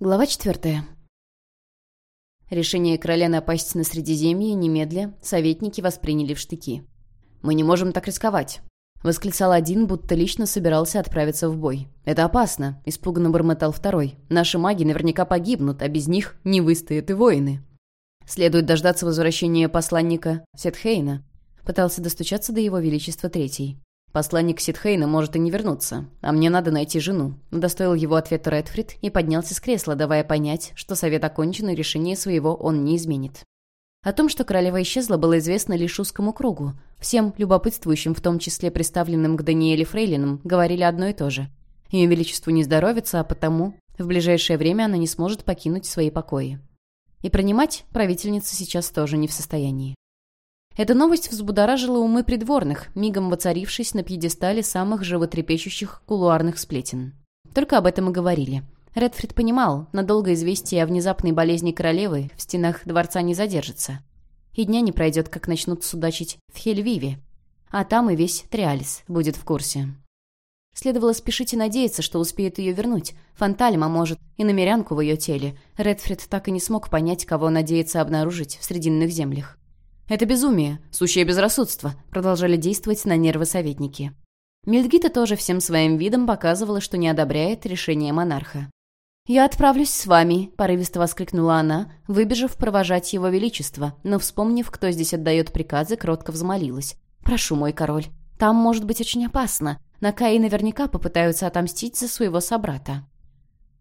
Глава четвертая. Решение короля напасть на Средиземье немедля советники восприняли в штыки. «Мы не можем так рисковать», — восклицал один, будто лично собирался отправиться в бой. «Это опасно», — испуганно бормотал второй. «Наши маги наверняка погибнут, а без них не выстоят и воины». «Следует дождаться возвращения посланника Сетхейна», — пытался достучаться до его величества третий. Посланник Ситхейна может и не вернуться, а мне надо найти жену. Удостоил его ответа Редфрид и поднялся с кресла, давая понять, что совет окончен и решение своего он не изменит. О том, что королева исчезла, было известно лишь узкому кругу. Всем любопытствующим, в том числе представленным к Даниэле Фрейлинам, говорили одно и то же. Ее величеству не здоровится, а потому в ближайшее время она не сможет покинуть свои покои. И принимать правительница сейчас тоже не в состоянии. Эта новость взбудоражила умы придворных, мигом воцарившись на пьедестале самых животрепещущих кулуарных сплетен. Только об этом и говорили. Редфрид понимал, надолго известие о внезапной болезни королевы в стенах дворца не задержится. И дня не пройдет, как начнут судачить в Хельвиве. А там и весь Триалис будет в курсе. Следовало спешить и надеяться, что успеет ее вернуть. Фантальма, может, и намерянку в ее теле. Редфрид так и не смог понять, кого надеется обнаружить в Срединных землях. «Это безумие, сущее безрассудство», — продолжали действовать на нервы советники. Мельдгита тоже всем своим видом показывала, что не одобряет решение монарха. «Я отправлюсь с вами», — порывисто воскликнула она, выбежав провожать его величество, но, вспомнив, кто здесь отдает приказы, кротко взмолилась. «Прошу, мой король, там может быть очень опасно. На Каи наверняка попытаются отомстить за своего собрата».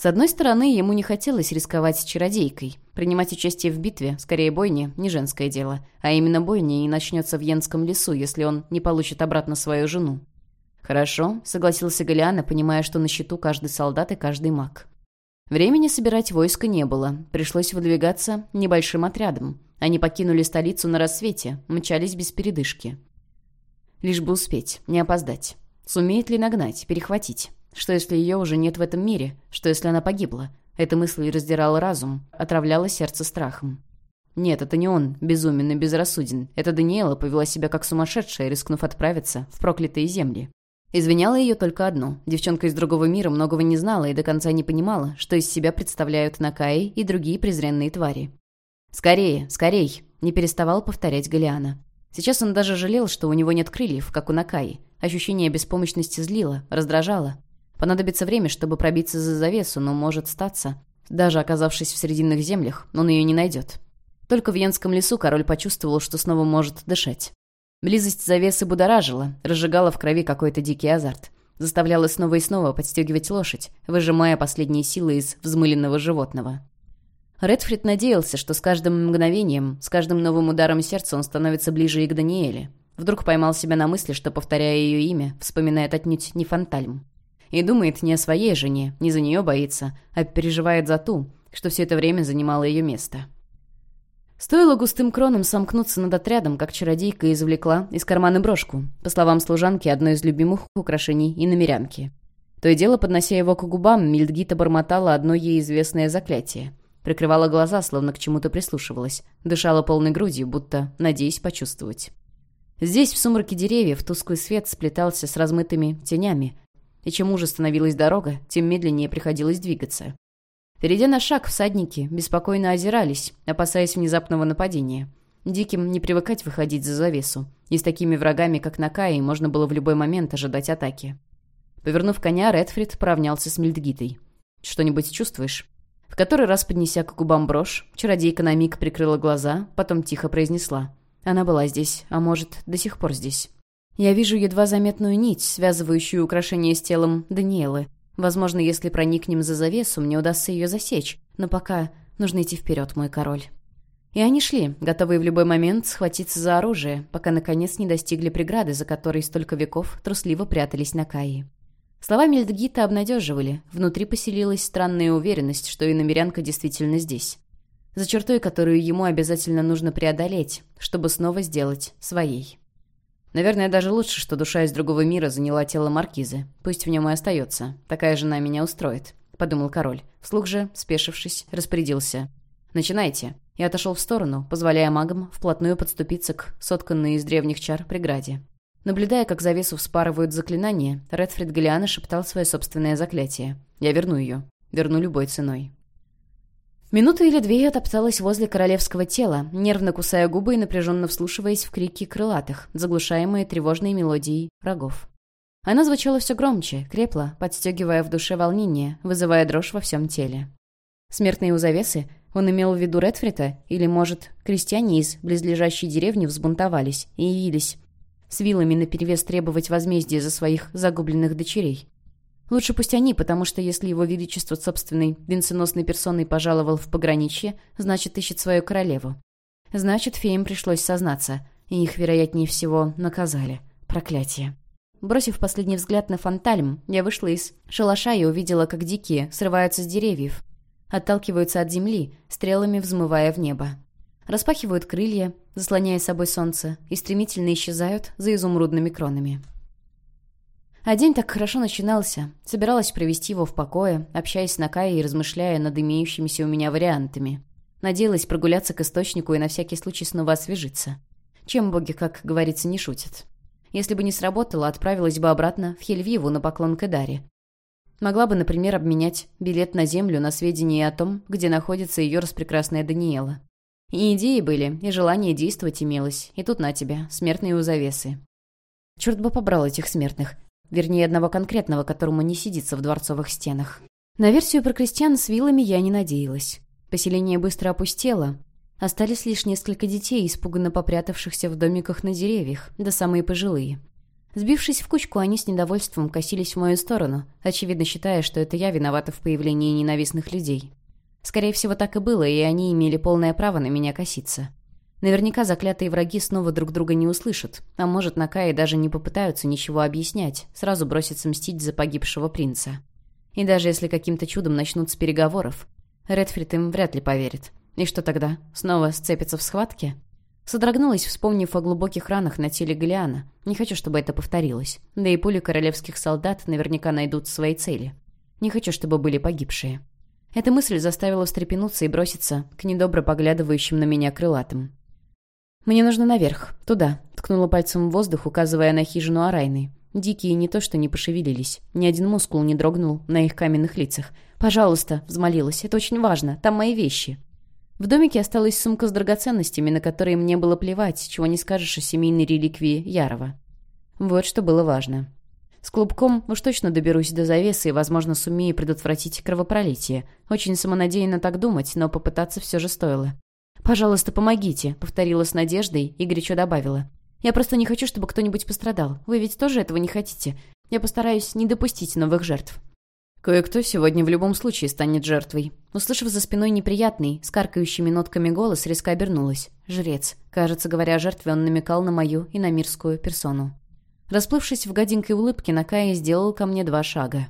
С одной стороны, ему не хотелось рисковать с чародейкой. Принимать участие в битве, скорее бойне, не женское дело. А именно бойня и начнется в Йенском лесу, если он не получит обратно свою жену. «Хорошо», — согласился Галиана, понимая, что на счету каждый солдат и каждый маг. Времени собирать войско не было. Пришлось выдвигаться небольшим отрядом. Они покинули столицу на рассвете, мчались без передышки. Лишь бы успеть, не опоздать. Сумеет ли нагнать, перехватить? Что, если ее уже нет в этом мире? Что, если она погибла? Эта мысль раздирала разум, отравляла сердце страхом. Нет, это не он, безумен и безрассуден. Это Даниэла повела себя как сумасшедшая, рискнув отправиться в проклятые земли. Извиняло ее только одно. Девчонка из другого мира многого не знала и до конца не понимала, что из себя представляют Накаи и другие презренные твари. «Скорее, скорей!» — не переставал повторять Галиана. Сейчас он даже жалел, что у него нет крыльев, как у Накаи. Ощущение беспомощности злило, раздражало. Понадобится время, чтобы пробиться за завесу, но может статься. Даже оказавшись в Срединных землях, он ее не найдет. Только в Янском лесу король почувствовал, что снова может дышать. Близость завесы будоражила, разжигала в крови какой-то дикий азарт. Заставляла снова и снова подстегивать лошадь, выжимая последние силы из взмыленного животного. Редфрид надеялся, что с каждым мгновением, с каждым новым ударом сердца он становится ближе и к Даниэле. Вдруг поймал себя на мысли, что, повторяя ее имя, вспоминает отнюдь не Фантальм. И думает не о своей жене, не за нее боится, а переживает за ту, что все это время занимало ее место. Стоило густым кроном сомкнуться над отрядом, как чародейка извлекла из кармана брошку, по словам служанки, одно из любимых украшений и намерянки. То и дело, поднося его к губам, Мильдгита бормотала одно ей известное заклятие. Прикрывала глаза, словно к чему-то прислушивалась, дышала полной грудью, будто надеясь почувствовать. Здесь, в сумраке деревьев, тусклый свет сплетался с размытыми тенями, и чем уже становилась дорога, тем медленнее приходилось двигаться. Перейдя на шаг, всадники беспокойно озирались, опасаясь внезапного нападения. Диким не привыкать выходить за завесу, и с такими врагами, как Накаи, можно было в любой момент ожидать атаки. Повернув коня, Редфрид поравнялся с Мильдгитой. «Что-нибудь чувствуешь?» В который раз, поднеся к губам брошь, чародейка на миг прикрыла глаза, потом тихо произнесла. «Она была здесь, а может, до сих пор здесь». Я вижу едва заметную нить, связывающую украшение с телом Даниэлы. Возможно, если проникнем за завесу, мне удастся ее засечь. Но пока нужно идти вперед, мой король. И они шли, готовые в любой момент схватиться за оружие, пока наконец не достигли преграды, за которой столько веков трусливо прятались на Каи. Слова Мельдгита обнадеживали. Внутри поселилась странная уверенность, что и намерянка действительно здесь. За чертой, которую ему обязательно нужно преодолеть, чтобы снова сделать своей. Наверное, даже лучше, что душа из другого мира заняла тело маркизы. Пусть в нем и остается. Такая жена меня устроит», — подумал король. Вслух же, спешившись, распорядился. «Начинайте». И отошел в сторону, позволяя магам вплотную подступиться к сотканной из древних чар преграде. Наблюдая, как завесу вспарывают заклинания, Редфрид Галиана шептал свое собственное заклятие. «Я верну ее. Верну любой ценой». Минуту или две я топталась возле королевского тела, нервно кусая губы и напряженно вслушиваясь в крики крылатых, заглушаемые тревожной мелодией врагов. Она звучала все громче, крепла, подстегивая в душе волнение, вызывая дрожь во всем теле. Смертные у завесы он имел в виду Редфрита, или, может, крестьяне из близлежащей деревни взбунтовались и явились с вилами наперевес требовать возмездия за своих загубленных дочерей. Лучше пусть они, потому что если его величество собственной венценосной персоной пожаловал в пограничье, значит, ищет свою королеву. Значит, феям пришлось сознаться, и их, вероятнее всего, наказали. Проклятие. Бросив последний взгляд на фонтальм, я вышла из шалаша и увидела, как дикие срываются с деревьев, отталкиваются от земли, стрелами взмывая в небо. Распахивают крылья, заслоняя собой солнце, и стремительно исчезают за изумрудными кронами. А день так хорошо начинался. Собиралась провести его в покое, общаясь с Накаей и размышляя над имеющимися у меня вариантами. Надеялась прогуляться к источнику и на всякий случай снова освежиться. Чем боги, как говорится, не шутят. Если бы не сработало, отправилась бы обратно в Хельвиву на поклон к Эдаре. Могла бы, например, обменять билет на Землю на сведения о том, где находится ее распрекрасная Даниэла. И идеи были, и желание действовать имелось, и тут на тебя, смертные у завесы. Черт бы побрал этих смертных. Вернее, одного конкретного, которому не сидится в дворцовых стенах. На версию про крестьян с вилами я не надеялась. Поселение быстро опустело. Остались лишь несколько детей, испуганно попрятавшихся в домиках на деревьях, да самые пожилые. Сбившись в кучку, они с недовольством косились в мою сторону, очевидно считая, что это я виновата в появлении ненавистных людей. Скорее всего, так и было, и они имели полное право на меня коситься. Наверняка заклятые враги снова друг друга не услышат, а может, на Кае даже не попытаются ничего объяснять, сразу бросятся мстить за погибшего принца. И даже если каким-то чудом начнут с переговоров, Редфрид им вряд ли поверит. И что тогда? Снова сцепятся в схватке? Содрогнулась, вспомнив о глубоких ранах на теле Галиана. Не хочу, чтобы это повторилось. Да и пули королевских солдат наверняка найдут свои цели. Не хочу, чтобы были погибшие. Эта мысль заставила встрепенуться и броситься к недобро поглядывающим на меня крылатым. «Мне нужно наверх, туда», — ткнула пальцем в воздух, указывая на хижину Арайны. Дикие не то что не пошевелились, ни один мускул не дрогнул на их каменных лицах. «Пожалуйста», — взмолилась, — «это очень важно, там мои вещи». В домике осталась сумка с драгоценностями, на которые мне было плевать, чего не скажешь о семейной реликвии Ярова. Вот что было важно. С клубком уж точно доберусь до завесы и, возможно, сумею предотвратить кровопролитие. Очень самонадеянно так думать, но попытаться все же стоило. «Пожалуйста, помогите», — повторила с надеждой и горячо добавила. «Я просто не хочу, чтобы кто-нибудь пострадал. Вы ведь тоже этого не хотите. Я постараюсь не допустить новых жертв». Кое-кто сегодня в любом случае станет жертвой. Услышав за спиной неприятный, с каркающими нотками голос, резко обернулась. Жрец. Кажется, говоря о жертве, он намекал на мою и на мирскую персону. Расплывшись в гаденькой улыбке, Накая сделал ко мне два шага.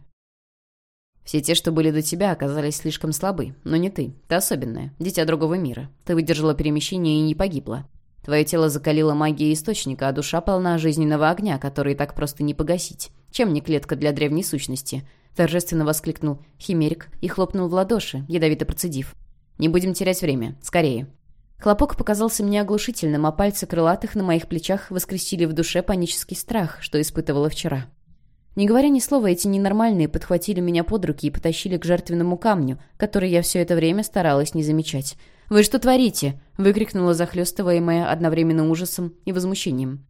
«Все те, что были до тебя, оказались слишком слабы. Но не ты. Ты особенная. Дитя другого мира. Ты выдержала перемещение и не погибла. Твое тело закалило магией источника, а душа полна жизненного огня, который так просто не погасить. Чем не клетка для древней сущности?» Торжественно воскликнул Химерик и хлопнул в ладоши, ядовито процедив. «Не будем терять время. Скорее». Хлопок показался мне оглушительным, а пальцы крылатых на моих плечах воскресили в душе панический страх, что испытывала вчера. Не говоря ни слова, эти ненормальные подхватили меня под руки и потащили к жертвенному камню, который я все это время старалась не замечать. «Вы что творите?» — выкрикнула захлестываемая одновременно ужасом и возмущением.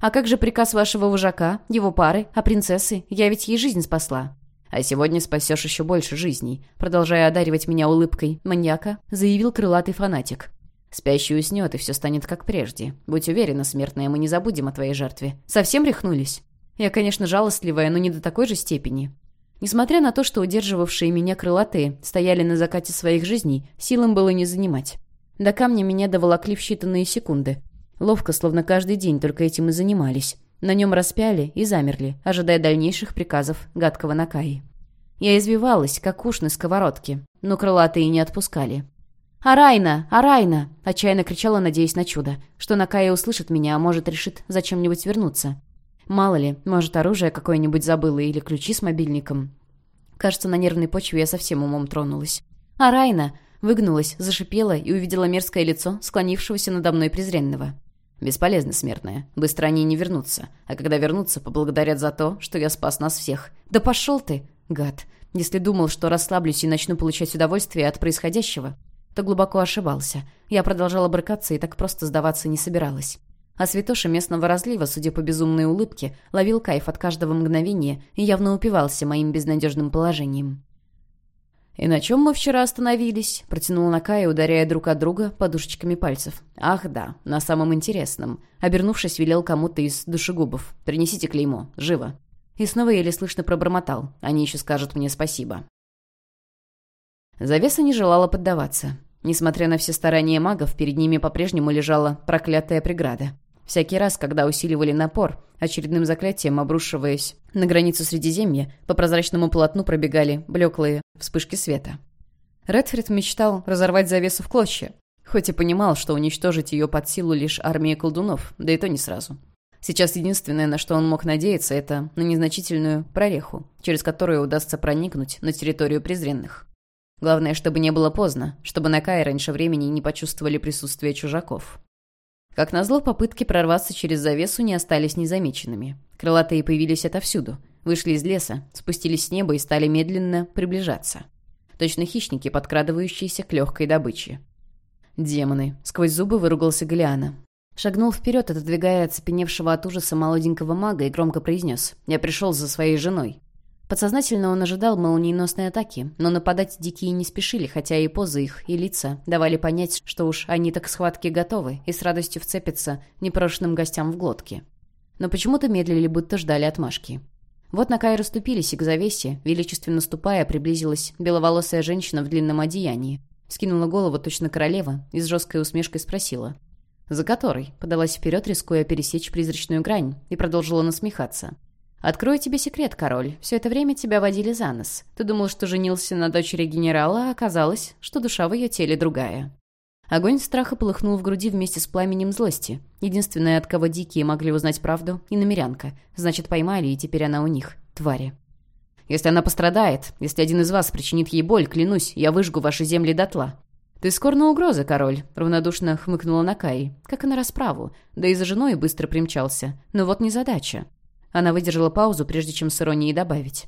«А как же приказ вашего вожака, его пары, а принцессы? Я ведь ей жизнь спасла». А сегодня спасешь еще больше жизней», продолжая одаривать меня улыбкой маньяка, заявил крылатый фанатик. «Спящий уснет, и все станет как прежде. Будь уверена, смертная, мы не забудем о твоей жертве. Совсем рехнулись?» Я, конечно, жалостливая, но не до такой же степени. Несмотря на то, что удерживавшие меня крылатые стояли на закате своих жизней, силам было не занимать. До камня меня доволокли в считанные секунды. Ловко, словно каждый день только этим и занимались. На нем распяли и замерли, ожидая дальнейших приказов гадкого Накаи. Я извивалась, как уж на сковородке, но крылатые не отпускали. «Арайна! Арайна!» — отчаянно кричала, надеясь на чудо, что Накая услышит меня, а может, решит зачем-нибудь вернуться. Мало ли, может, оружие какое-нибудь забыла или ключи с мобильником. Кажется, на нервной почве я совсем умом тронулась. «Арайна!» — выгнулась, зашипела и увидела мерзкое лицо склонившегося надо мной презренного. Бесполезно, смертная. Быстро они не вернутся. А когда вернутся, поблагодарят за то, что я спас нас всех. Да пошел ты, гад. Если думал, что расслаблюсь и начну получать удовольствие от происходящего. то глубоко ошибался. Я продолжала брыкаться и так просто сдаваться не собиралась. А святоша местного разлива, судя по безумной улыбке, ловил кайф от каждого мгновения и явно упивался моим безнадежным положением. «И на чем мы вчера остановились?» — протянул Накая, ударяя друг от друга подушечками пальцев. «Ах да, на самом интересном». Обернувшись, велел кому-то из душегубов. «Принесите клеймо. Живо». И снова еле слышно пробормотал. «Они еще скажут мне спасибо». Завеса не желала поддаваться. Несмотря на все старания магов, перед ними по-прежнему лежала проклятая преграда. Всякий раз, когда усиливали напор, очередным заклятием обрушиваясь на границу Средиземья, по прозрачному полотну пробегали блеклые вспышки света. Редфрид мечтал разорвать завесу в клочья, хоть и понимал, что уничтожить ее под силу лишь армия колдунов, да и то не сразу. Сейчас единственное, на что он мог надеяться, это на незначительную прореху, через которую удастся проникнуть на территорию презренных. Главное, чтобы не было поздно, чтобы на Кае раньше времени не почувствовали присутствие чужаков. Как назло, попытки прорваться через завесу не остались незамеченными. Крылатые появились отовсюду. Вышли из леса, спустились с неба и стали медленно приближаться. Точно хищники, подкрадывающиеся к легкой добыче. «Демоны!» — сквозь зубы выругался Галиана. Шагнул вперед, отодвигая оцепеневшего от ужаса молоденького мага и громко произнес «Я пришел за своей женой». Подсознательно он ожидал молниеносной атаки, но нападать дикие не спешили, хотя и позы их, и лица давали понять, что уж они так к схватке готовы и с радостью вцепятся непрошенным гостям в глотки. Но почему-то медлили, будто ждали отмашки. Вот на Кай расступились, и к завесе, величественно ступая, приблизилась беловолосая женщина в длинном одеянии. Скинула голову точно королева и с жесткой усмешкой спросила. «За которой?» подалась вперед, рискуя пересечь призрачную грань, и продолжила насмехаться. «Открою тебе секрет, король. Все это время тебя водили за нос. Ты думал, что женился на дочери генерала, а оказалось, что душа в ее теле другая». Огонь страха полыхнул в груди вместе с пламенем злости. Единственная, от кого дикие могли узнать правду, и намерянка. Значит, поймали, и теперь она у них. Твари. «Если она пострадает, если один из вас причинит ей боль, клянусь, я выжгу ваши земли дотла». «Ты скор на угрозы, король», — равнодушно хмыкнула Накай. «Как и на расправу. Да и за женой быстро примчался. Но вот незадача. Она выдержала паузу, прежде чем с иронией добавить.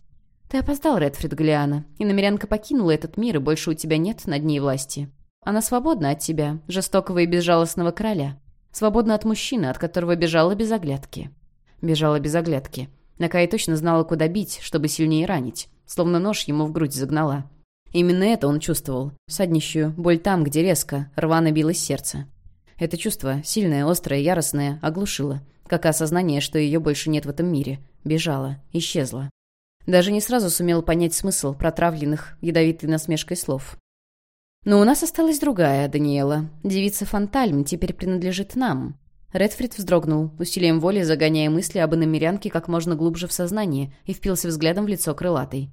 «Ты опоздал, Редфрид Галиана, и намерянка покинула этот мир, и больше у тебя нет над ней власти. Она свободна от тебя, жестокого и безжалостного короля. Свободна от мужчины, от которого бежала без оглядки». Бежала без оглядки. Накай точно знала, куда бить, чтобы сильнее ранить. Словно нож ему в грудь загнала. Именно это он чувствовал. Саднищую, боль там, где резко, рвано билось сердце. Это чувство, сильное, острое, яростное, оглушило как осознание, что ее больше нет в этом мире. Бежала, исчезла. Даже не сразу сумел понять смысл протравленных ядовитой насмешкой слов. «Но у нас осталась другая, Даниэла. Девица Фантальм теперь принадлежит нам». Редфрид вздрогнул, усилием воли загоняя мысли об иномерянке как можно глубже в сознание и впился взглядом в лицо крылатой.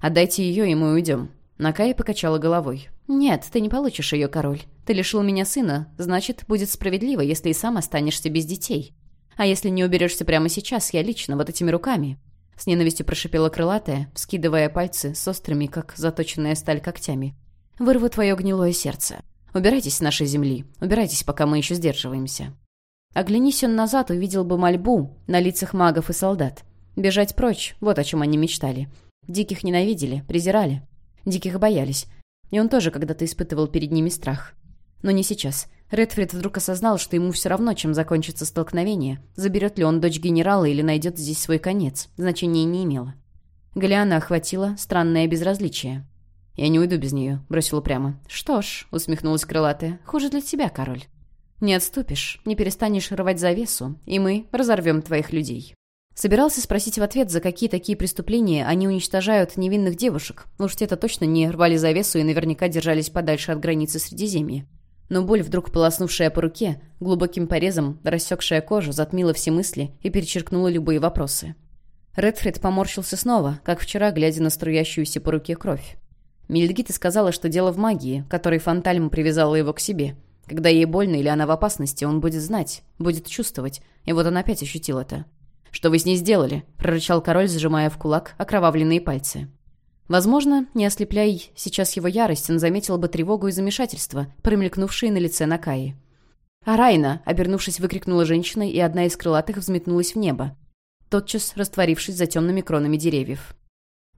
«Отдайте ее, и мы уйдем». Накая покачала головой. «Нет, ты не получишь ее, король. Ты лишил меня сына, значит, будет справедливо, если и сам останешься без детей. А если не уберешься прямо сейчас, я лично, вот этими руками». С ненавистью прошипела крылатая, вскидывая пальцы с острыми, как заточенная сталь когтями. «Вырву твое гнилое сердце. Убирайтесь с нашей земли. Убирайтесь, пока мы еще сдерживаемся». Оглянись он назад, увидел бы мольбу на лицах магов и солдат. Бежать прочь, вот о чем они мечтали. Диких ненавидели, презирали. Диких боялись. И он тоже когда-то испытывал перед ними страх. Но не сейчас. Редфрид вдруг осознал, что ему все равно, чем закончится столкновение. Заберет ли он дочь генерала или найдет здесь свой конец. Значения не имело. Галиана охватила странное безразличие. «Я не уйду без нее», — бросила прямо. «Что ж», — усмехнулась крылатая, — «хуже для тебя, король. Не отступишь, не перестанешь рвать завесу, и мы разорвем твоих людей». Собирался спросить в ответ, за какие такие преступления они уничтожают невинных девушек. Уж те-то точно не рвали завесу и наверняка держались подальше от границы Средиземья. Но боль, вдруг полоснувшая по руке, глубоким порезом, рассекшая кожу, затмила все мысли и перечеркнула любые вопросы. Редфрид поморщился снова, как вчера, глядя на струящуюся по руке кровь. Мильдгита сказала, что дело в магии, которой Фантальм привязала его к себе. Когда ей больно или она в опасности, он будет знать, будет чувствовать. И вот он опять ощутил это. «Что вы с ней сделали?» — прорычал король, сжимая в кулак окровавленные пальцы. Возможно, не ослепляй сейчас его ярость, он заметил бы тревогу и замешательство, промелькнувшие на лице Накаи. «Арайна!» — обернувшись, выкрикнула женщина, и одна из крылатых взметнулась в небо, тотчас растворившись за темными кронами деревьев.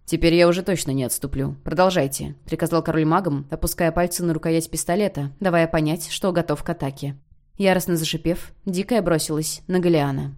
«Теперь я уже точно не отступлю. Продолжайте», — приказал король магам, опуская пальцы на рукоять пистолета, давая понять, что готов к атаке. Яростно зашипев, Дикая бросилась на Галиана.